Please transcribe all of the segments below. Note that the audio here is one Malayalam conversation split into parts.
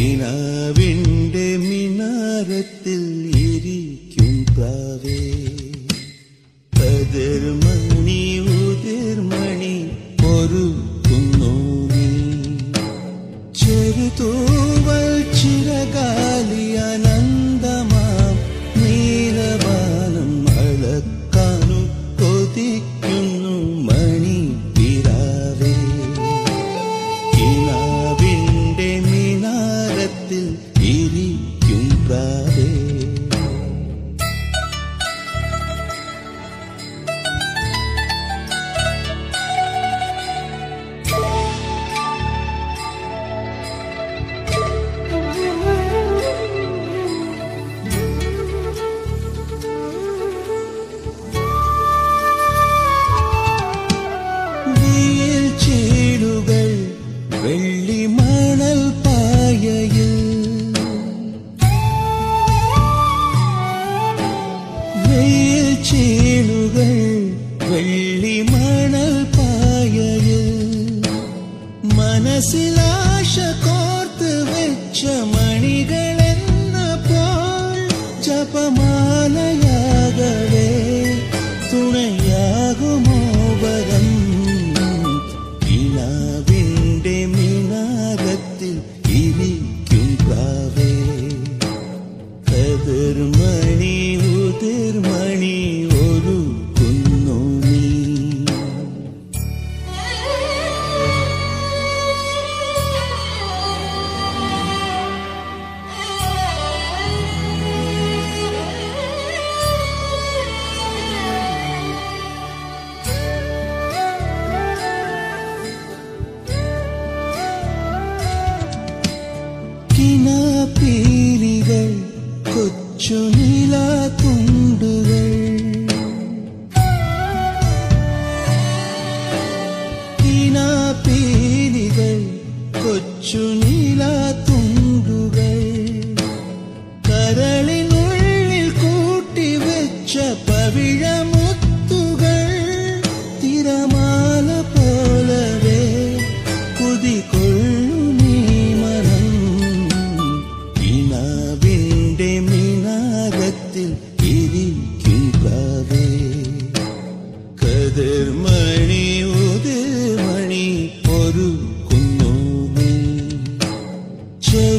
നിലാവിന്റെ മിനാരത്തിൽ ഇരിക്കും പ്രാവേ പതിർമണി ഉതിർമണി പൊറുക്കുന്നു ചെറുതൂവൽ ചിരകാ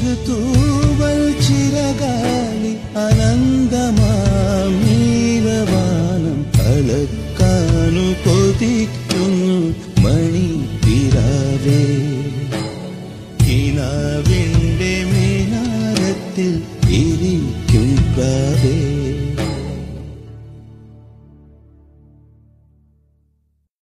ഒരു തൂവൽ ചിരകാലി അനന്തമാം നീലവാനം അളക്കാനു കൊതിക്കുന്നു മണി പിറാവേ കിനാവിന്റെ മേനാരത്തിൽ ഇരിക്കും കാവേ